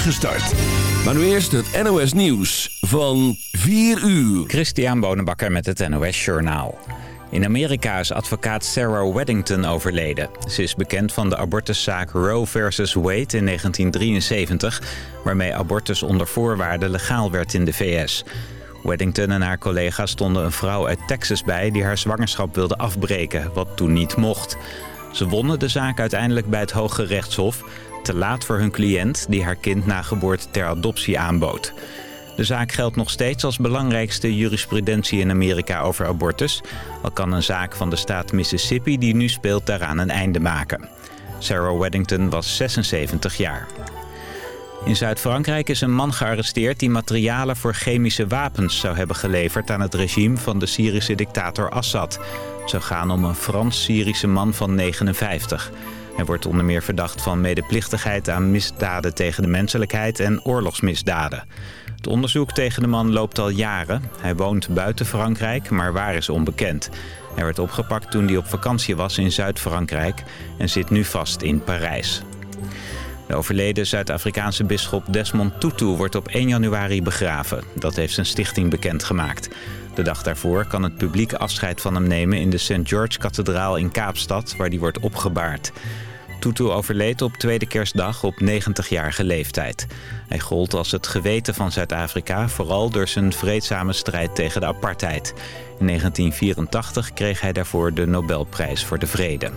start. Maar nu eerst het NOS Nieuws van 4 uur. Christian Bonenbakker met het NOS Journaal. In Amerika is advocaat Sarah Weddington overleden. Ze is bekend van de abortuszaak Roe versus Wade in 1973... waarmee abortus onder voorwaarden legaal werd in de VS. Weddington en haar collega stonden een vrouw uit Texas bij... die haar zwangerschap wilde afbreken, wat toen niet mocht. Ze wonnen de zaak uiteindelijk bij het Hoge Rechtshof... te laat voor hun cliënt die haar kind na geboorte ter adoptie aanbood. De zaak geldt nog steeds als belangrijkste jurisprudentie in Amerika over abortus. Al kan een zaak van de staat Mississippi die nu speelt daaraan een einde maken. Sarah Weddington was 76 jaar. In Zuid-Frankrijk is een man gearresteerd die materialen voor chemische wapens zou hebben geleverd aan het regime van de Syrische dictator Assad. Het zou gaan om een Frans-Syrische man van 59. Hij wordt onder meer verdacht van medeplichtigheid aan misdaden tegen de menselijkheid en oorlogsmisdaden. Het onderzoek tegen de man loopt al jaren. Hij woont buiten Frankrijk, maar waar is onbekend. Hij werd opgepakt toen hij op vakantie was in Zuid-Frankrijk en zit nu vast in Parijs. De overleden Zuid-Afrikaanse bisschop Desmond Tutu wordt op 1 januari begraven. Dat heeft zijn stichting bekendgemaakt. De dag daarvoor kan het publiek afscheid van hem nemen in de St. George-kathedraal in Kaapstad, waar die wordt opgebaard. Tutu overleed op tweede kerstdag op 90-jarige leeftijd. Hij gold als het geweten van Zuid-Afrika, vooral door zijn vreedzame strijd tegen de apartheid. In 1984 kreeg hij daarvoor de Nobelprijs voor de Vrede.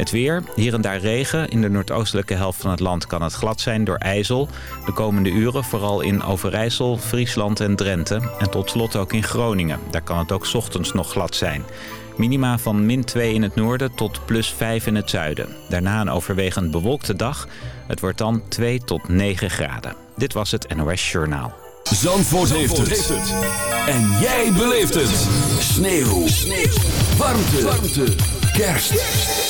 Het weer, hier en daar regen. In de noordoostelijke helft van het land kan het glad zijn door ijzel. De komende uren vooral in Overijssel, Friesland en Drenthe. En tot slot ook in Groningen. Daar kan het ook ochtends nog glad zijn. Minima van min 2 in het noorden tot plus 5 in het zuiden. Daarna een overwegend bewolkte dag. Het wordt dan 2 tot 9 graden. Dit was het NOS Journaal. Zandvoort, heeft, het. En jij beleeft het. Sneeuw. Sneeuw. Warmte. Warmte. Kerst.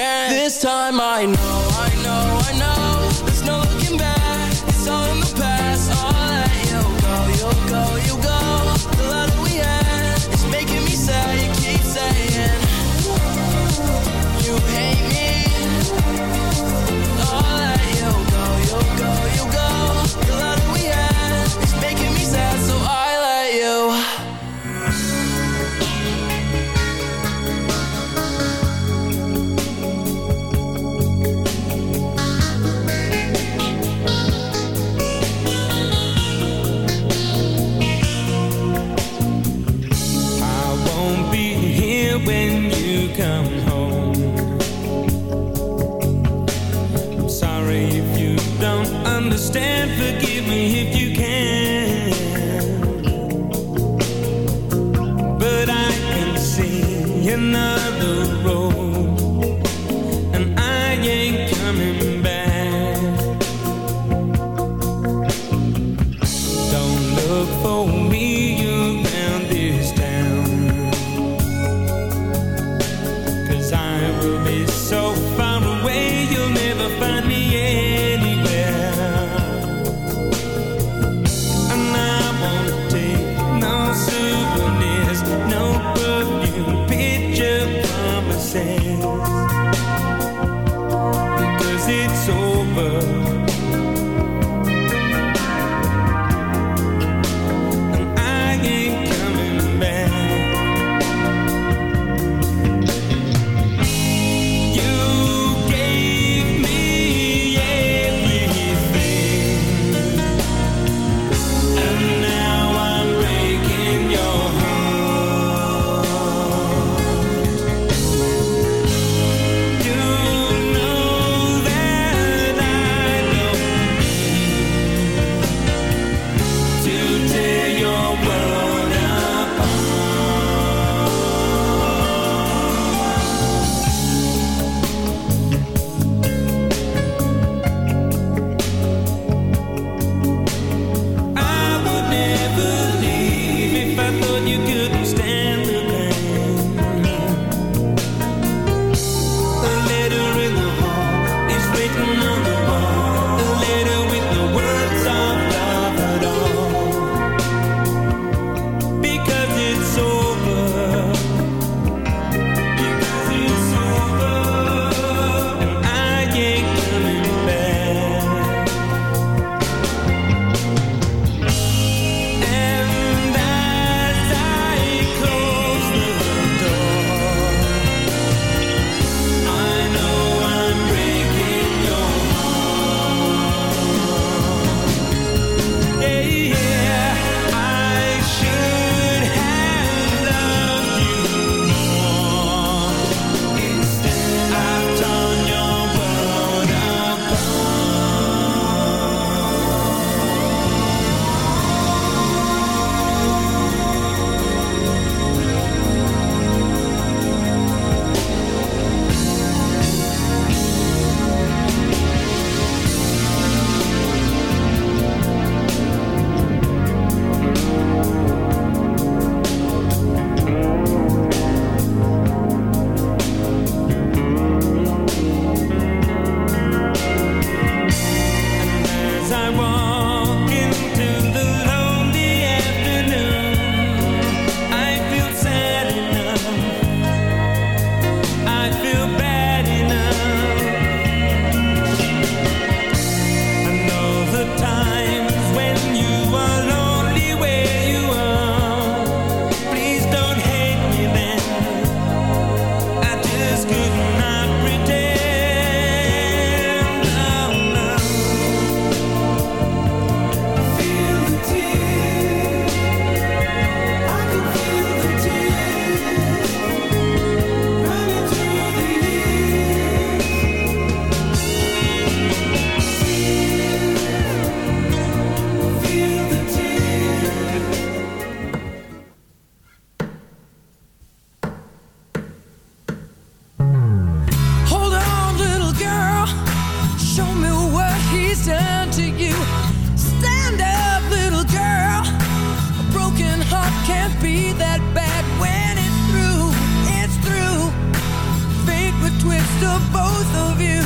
This time I know look for me. Both of you.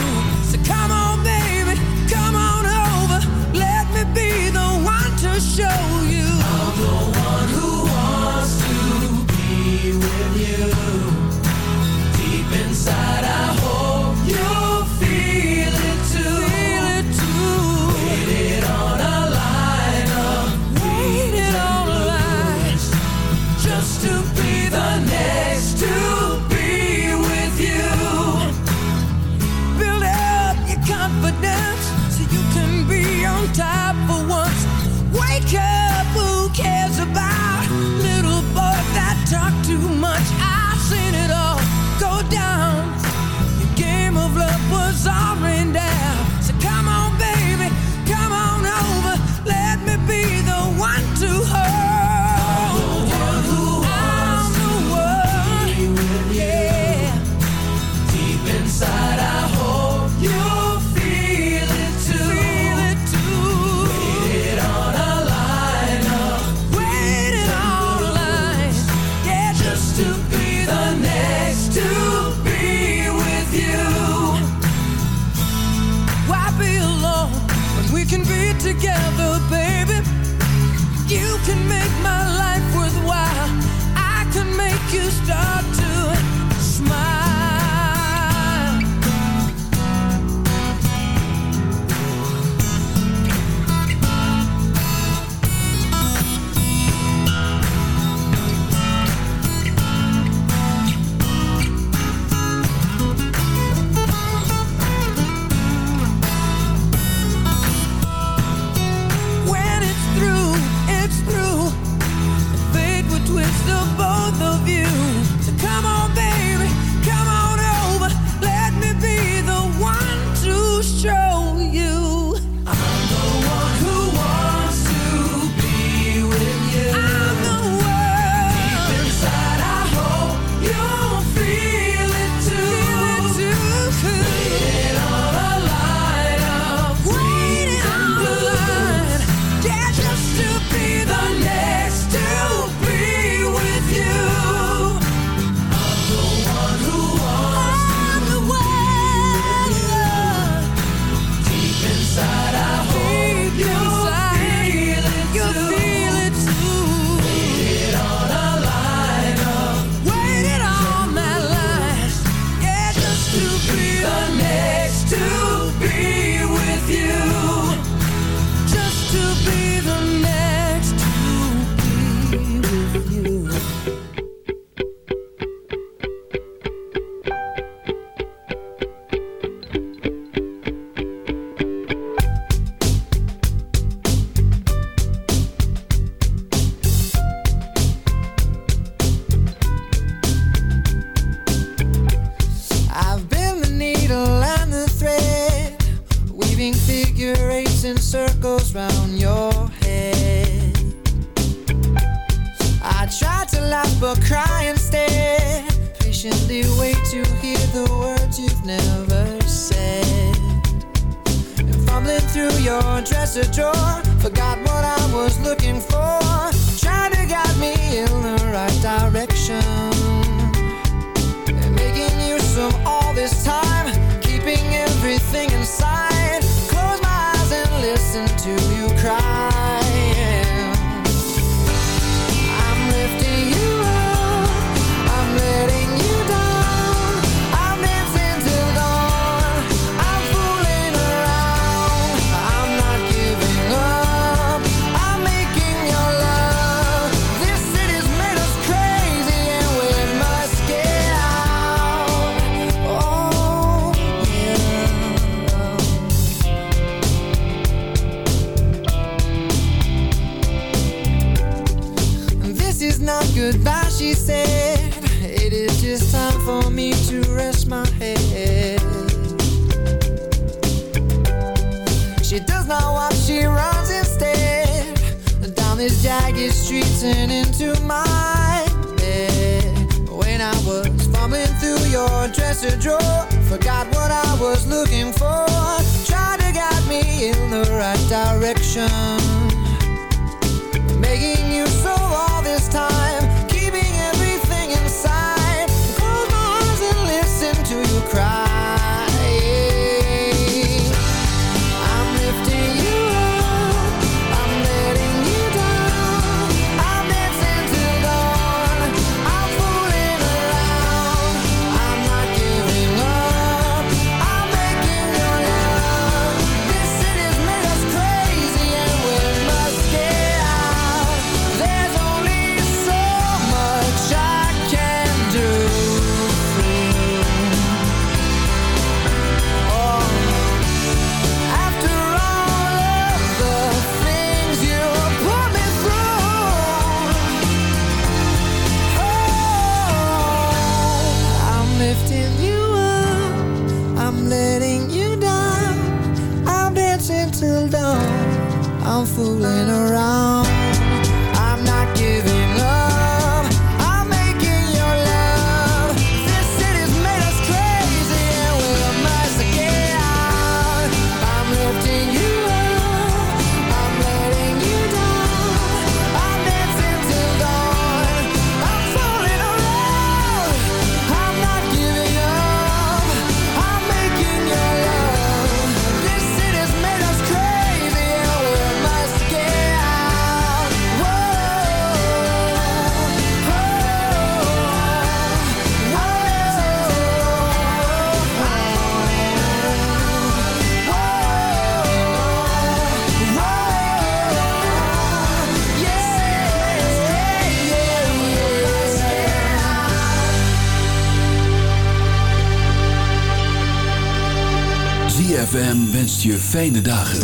Fijne dagen.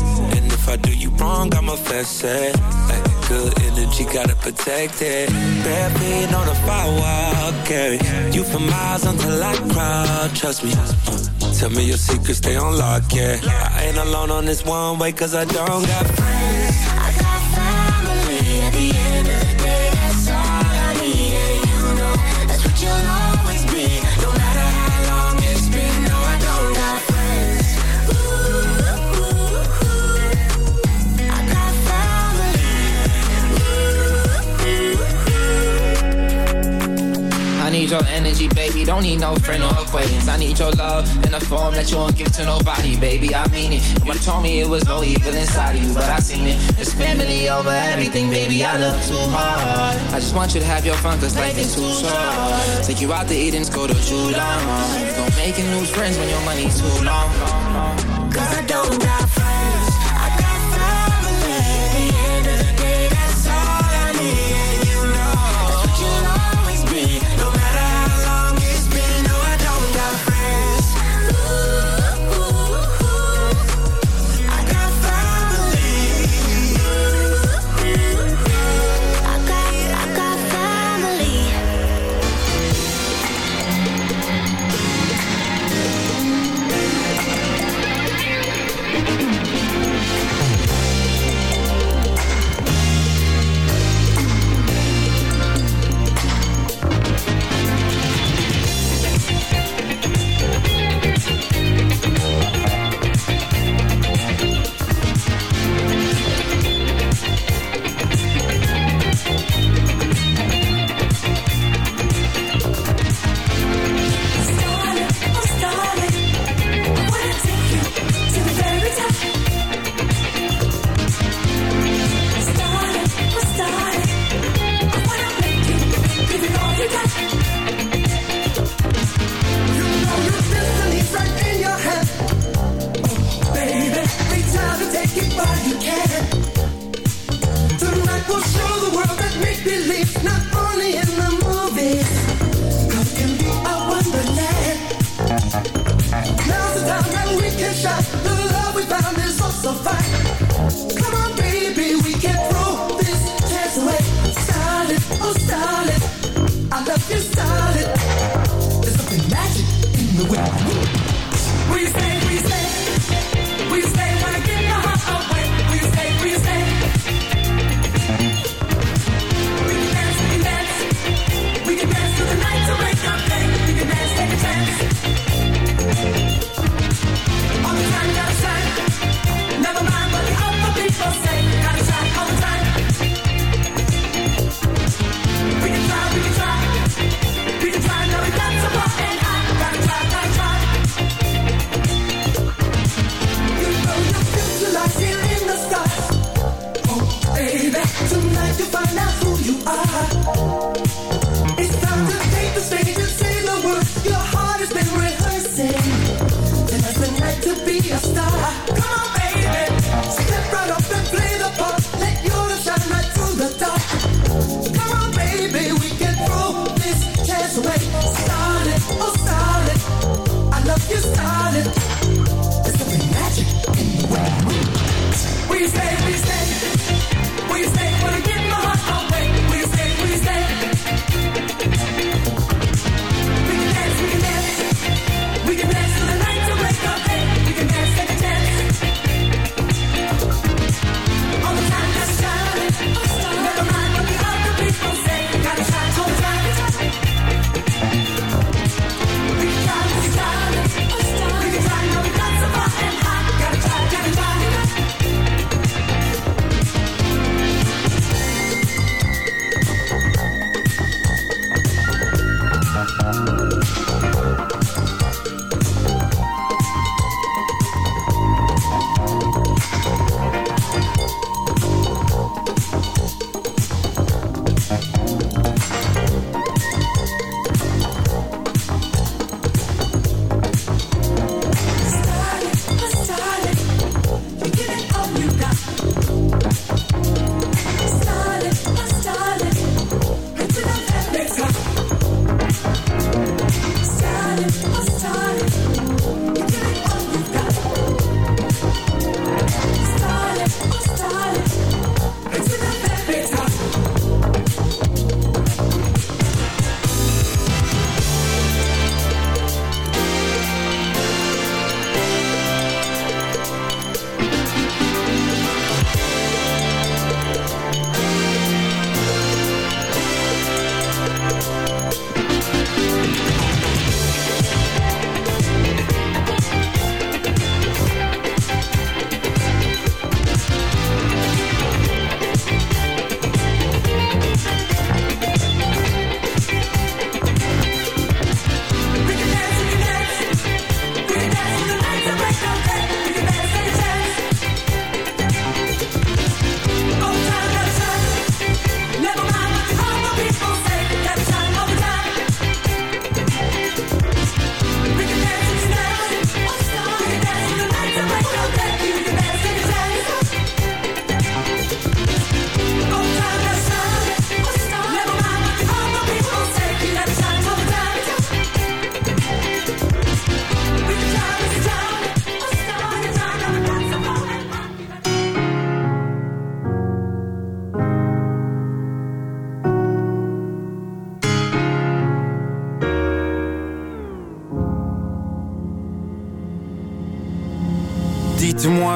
And if I do you wrong, I'ma fess it. Like good energy, gotta protect it. Feet on the firewall, carry you for miles until I crawl. Trust me. Tell me your secrets, stay on lock, yeah. I ain't alone on this one way, cause I don't got friends. Don't need no friend or acquaintance. I need your love in a form that you won't give to nobody, baby. I mean it. You told me it was no evil inside of you, but I seen it. It's family over everything, baby. I love too hard. I just want you to have your fun, cause life is too short. Take you out to Eden's, go to Judah. Don't making new friends when your money's too long. Cause I don't got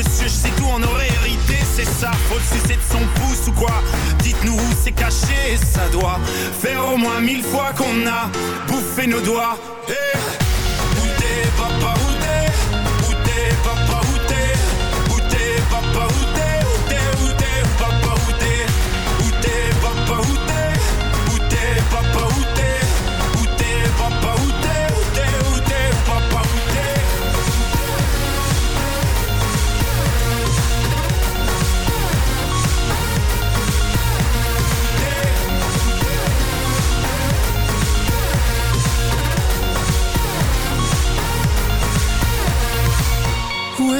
Monsieur, je sais tout, on aurait hérité, c'est ça Faut le sucer de son pouce ou quoi. Dites-nous où c'est caché, ça doit Faire au moins mille fois qu'on a bouffé nos doigts. Eh, Où t'es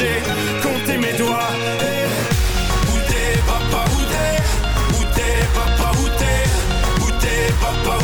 j'ai compté mes doigts. Eh, Où t'es papa, où t'es? Où t'es papa, où t'es? Où t'es papa,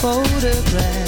photograph.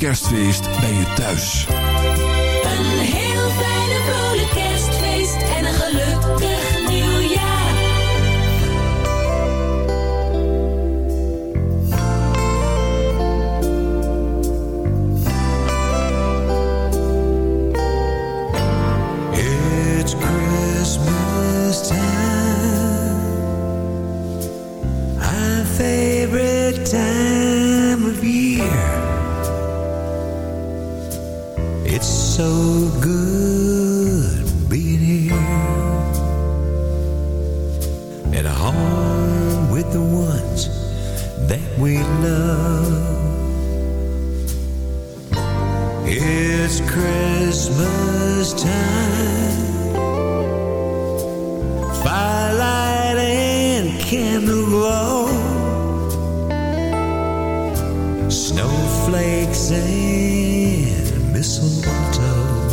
kerstfeest the ones that we love. It's Christmas time, firelight and candle glow, snowflakes and mistletoe.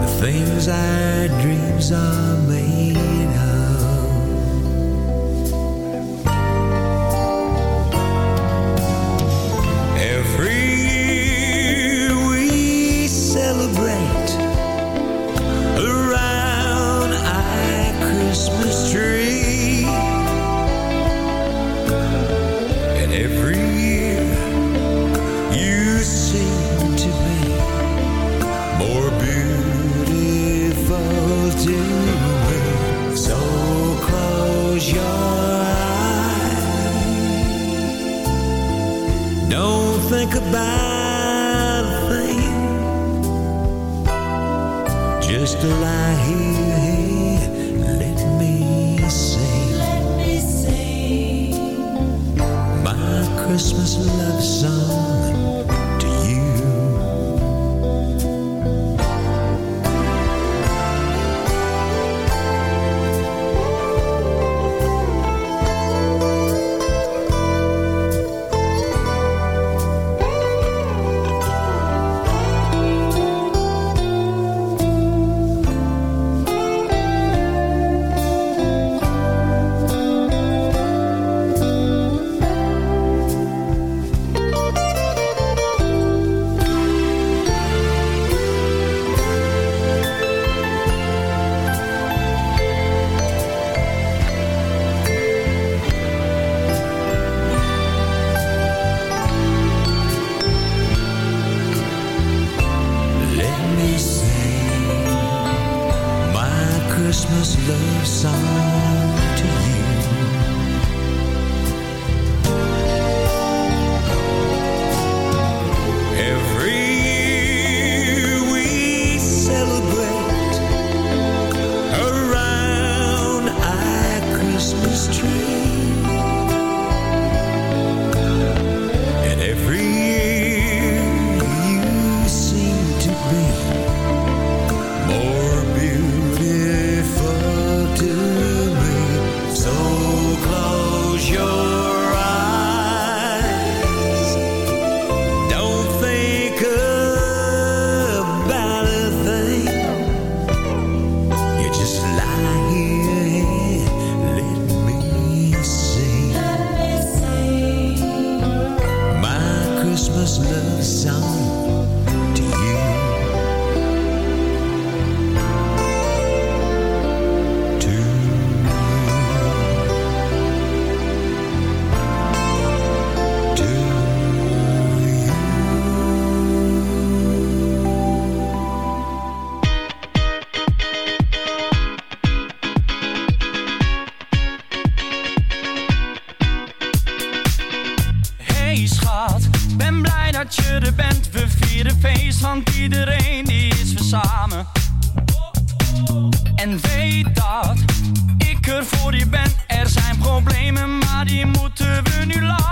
The things our dreams of En weet dat ik er voor je ben. Er zijn problemen, maar die moeten we nu laten.